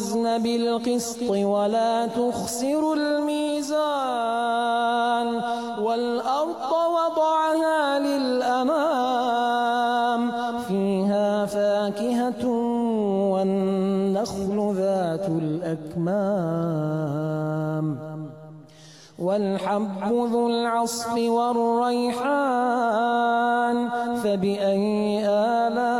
الوزن بالقسط ولا تخسروا الميزان. والأرض وضعها للأنام فيها فاكهة والنخل ذات الأكمام. والحب ذو العصف والريحان فبأي آلاء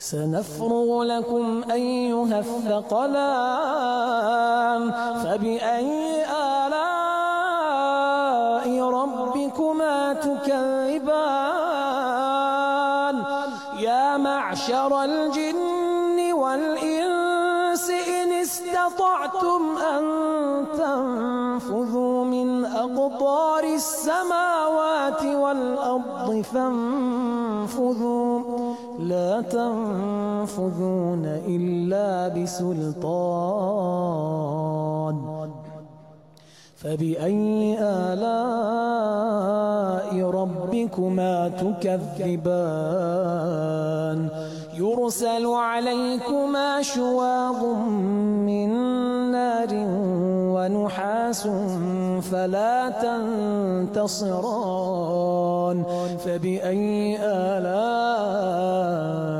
سنفرغ لكم أيها الثقلان فبأي آلاء ربكما تكذبان؟ يا معشر الجن والإنس إن استطعتم أن تنفذوا من أقطار السماوات والأرض فانفذوا. لا تنفذون إلا بسلطان. فبأي آلاء ربكما تكذبان؟ يرسل عليكما شواظ من نار ونحاس فلا تنتصران فبأي آلاء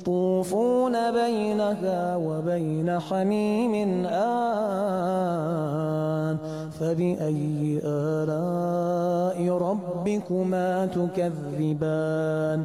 يطوفون بينها وبين حميم آن. فبأي آلاء ربكما تكذبان؟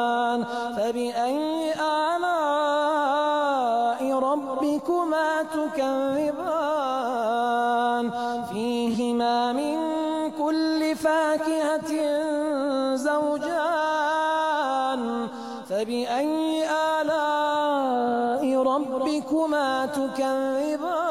ربكما تكذبان. فيهما من كل فاكهة زوجان. فبأي آلاء ربكما تكذبان؟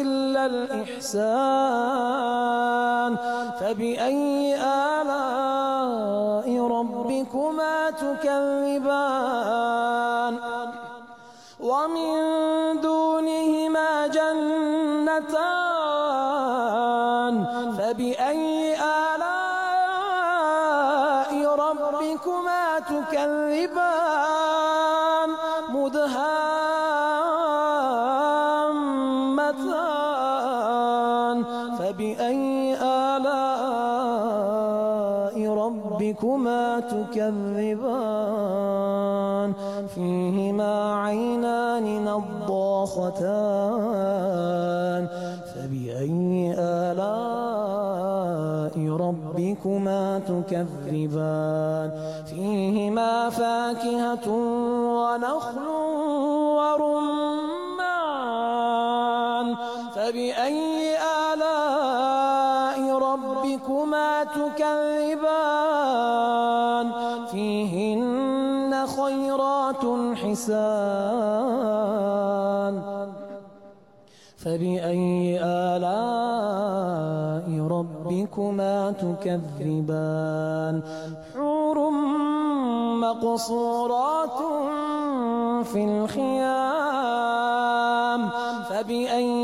إلا الإحسان فبأي آلاء ربكما تكذبان؟ ومن مدهامتان فبأي آلاء ربكما تكذبان؟ فيهما عينان نضاختان. فبأي آلاء ربكما تكذبان؟ فيهما فاكهة ونخل تكذبان فيهن خيرات حسان. فبأي آلاء ربكما تكذبان؟ حور مقصورات في الخيام. فبأي